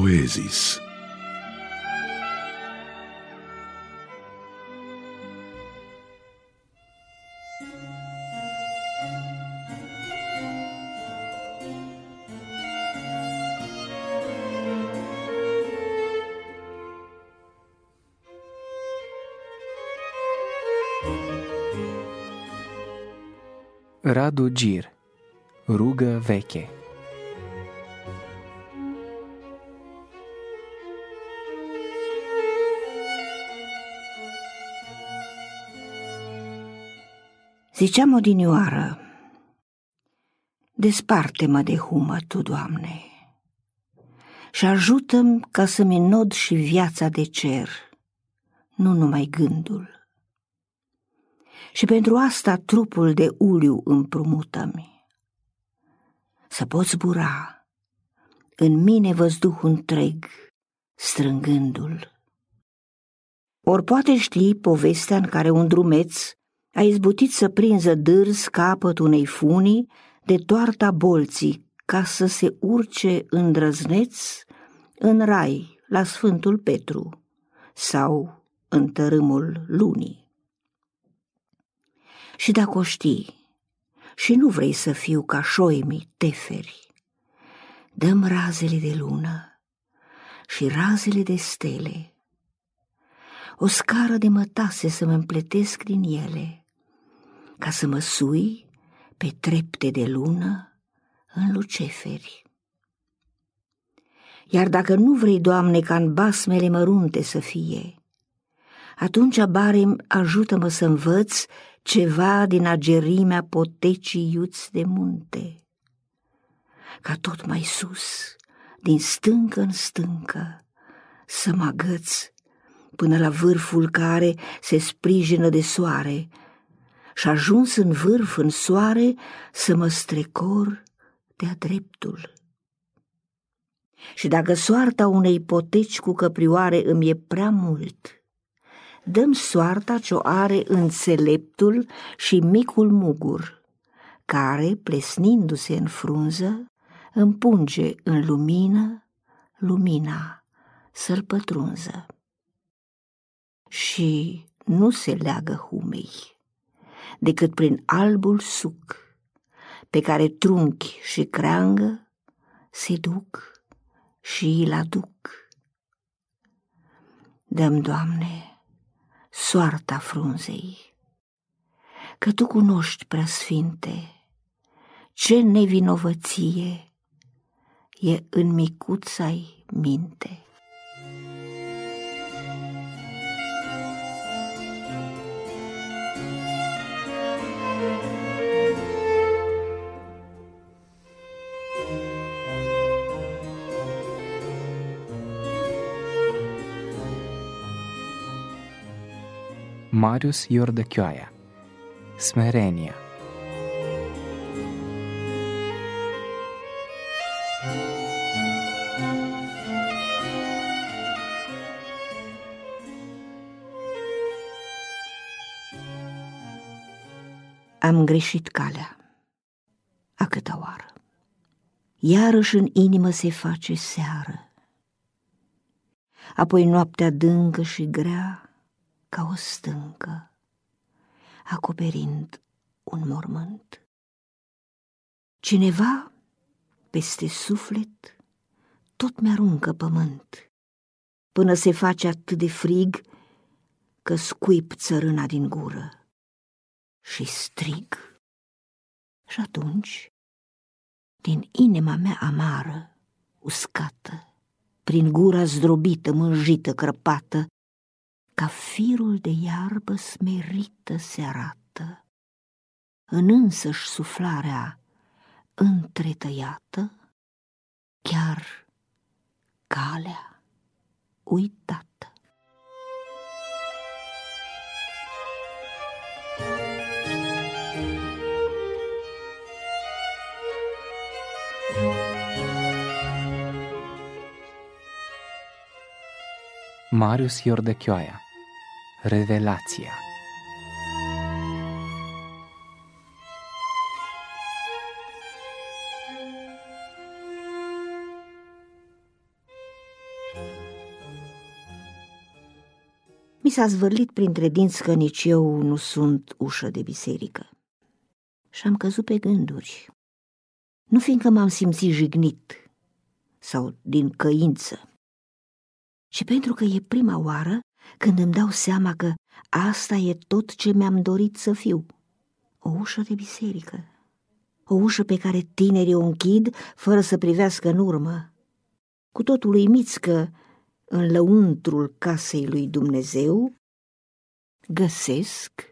Boezes. Radu Dir, Ruga Veke. Ziceam odinioară, desparte-mă de humă, Tu, Doamne, și ajută-mi ca să-mi nod și viața de cer, nu numai gândul și pentru asta trupul de uliu împrumută-mi. Să pot zbura, în mine văzduh întreg, strângându-l. Ori poate ști povestea în care un drumeț a izbutit să prinză dârs capăt unei funii de toarta bolții ca să se urce îndrăzneț în rai la Sfântul Petru sau în tărâmul lunii. Și dacă o știi și nu vrei să fiu ca șoimii teferi, dăm razele de lună și razele de stele, o scară de mătase să mă împletesc din ele, ca să mă sui pe trepte de lună în luceferi. Iar dacă nu vrei, Doamne, ca în basmele mărunte să fie, atunci, Barim, ajută-mă să învăț ceva din agerimea potecii iuți de munte. Ca tot mai sus, din stâncă în stâncă, să mă agăț până la vârful care se sprijină de soare și ajuns în vârf, în soare, să mă strecor de-a dreptul. Și dacă soarta unei poteci cu căprioare îmi e prea mult, dăm soarta ce-o are înțeleptul și micul mugur, care, plesnindu-se în frunză, împunge în lumină lumina să-l pătrunză. Și nu se leagă humei, decât prin albul suc, pe care trunchi și creangă se duc și îl aduc. Dăm, Doamne, soarta frunzei. Că tu cunoști, preasfinte, ce nevinovăție e în micuța-i minte. Marius Iordăchioaia Smerenia Am greșit calea. A câta oară. Iarăși în inimă se face seară. Apoi noaptea dâncă și grea ca o stâncă, acoperind un mormânt. Cineva peste suflet tot mi-aruncă pământ, până se face atât de frig că scuip țărâna din gură și strig. Și atunci, din inima mea amară, uscată, prin gura zdrobită, mânjită, crăpată, ca firul de iarbă smerită se arată, în însăși suflarea întretăiată, chiar calea uitată. Marius Iordăchioaia Revelația Mi s-a zvârlit printre dinți că nici eu nu sunt ușă de biserică. Și am căzut pe gânduri. Nu fiindcă m-am simțit jignit sau din căință, ci pentru că e prima oară când îmi dau seama că asta e tot ce mi-am dorit să fiu. O ușă de biserică. O ușă pe care tinerii o închid fără să privească în urmă. Cu totul uimiți că în lăuntrul casei lui Dumnezeu găsesc,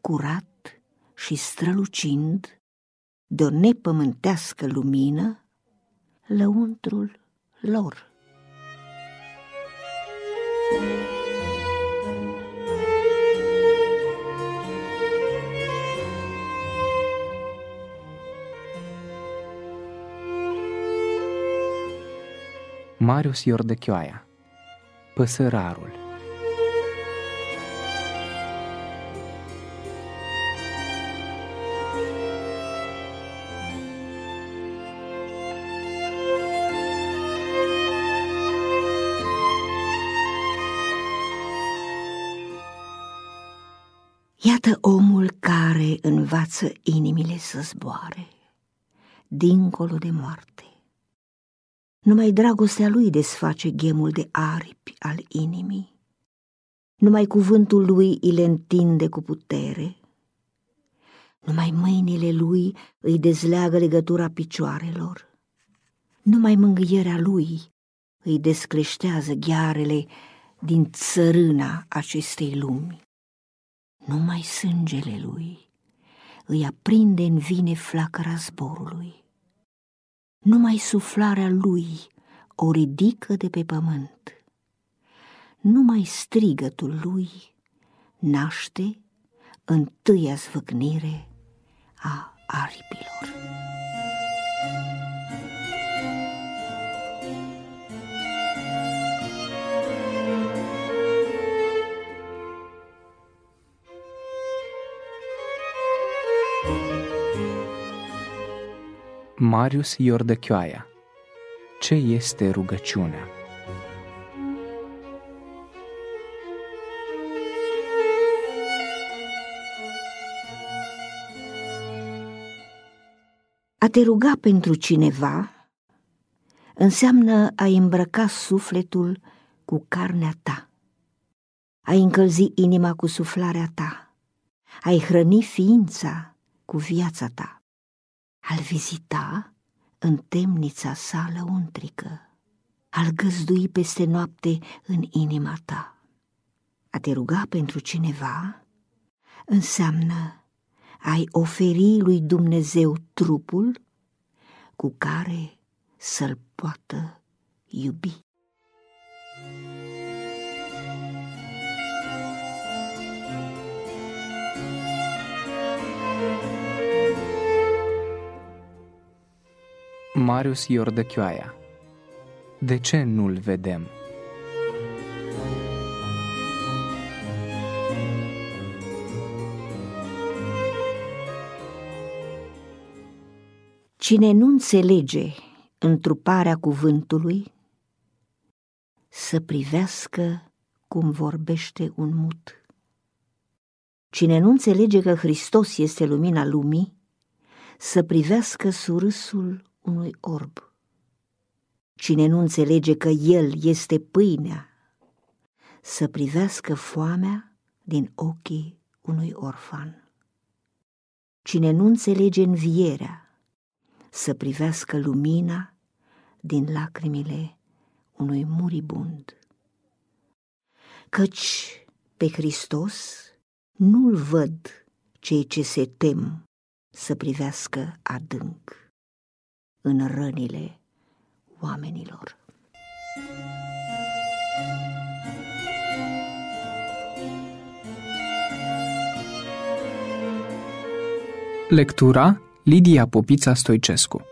curat și strălucind, de o nepământească lumină, lăuntrul lor. Marius Iordechioaia Păsărarul Iată omul care învață inimile să zboare, dincolo de moarte. Numai dragostea lui desface ghemul de aripi al inimii. Numai cuvântul lui îi le întinde cu putere. Numai mâinile lui îi dezleagă legătura picioarelor. Numai mângâierea lui îi descleștează ghearele din țărâna acestei lumi. Numai sângele lui îi aprinde în vine flacăra zborului. Numai suflarea lui o ridică de pe pământ. Numai strigătul lui naște întâia zvâcnire a aripilor. Marius Iordăchioaia Ce este rugăciunea? A te ruga pentru cineva înseamnă a îmbrăca sufletul cu carnea ta, a încălzi inima cu suflarea ta, a-i hrăni ființa cu viața ta al vizita în temnița sa lăuntrică, al găzdui peste noapte în inima ta. A te ruga pentru cineva înseamnă ai oferi lui Dumnezeu trupul cu care să-l poată iubi. Marius Iordăchioaia De ce nu-l vedem? Cine nu înțelege întruparea cuvântului, să privească cum vorbește un mut. Cine nu înțelege că Hristos este lumina lumii, să privească surâsul unui orb. Cine nu înțelege că El este pâinea, să privească foamea din ochii unui orfan. Cine nu înțelege învierea, să privească lumina din lacrimile unui muribund. Căci pe Hristos nu-l văd cei ce se tem să privească adânc în rănile oamenilor. Lectura Lidia Popița Stoicescu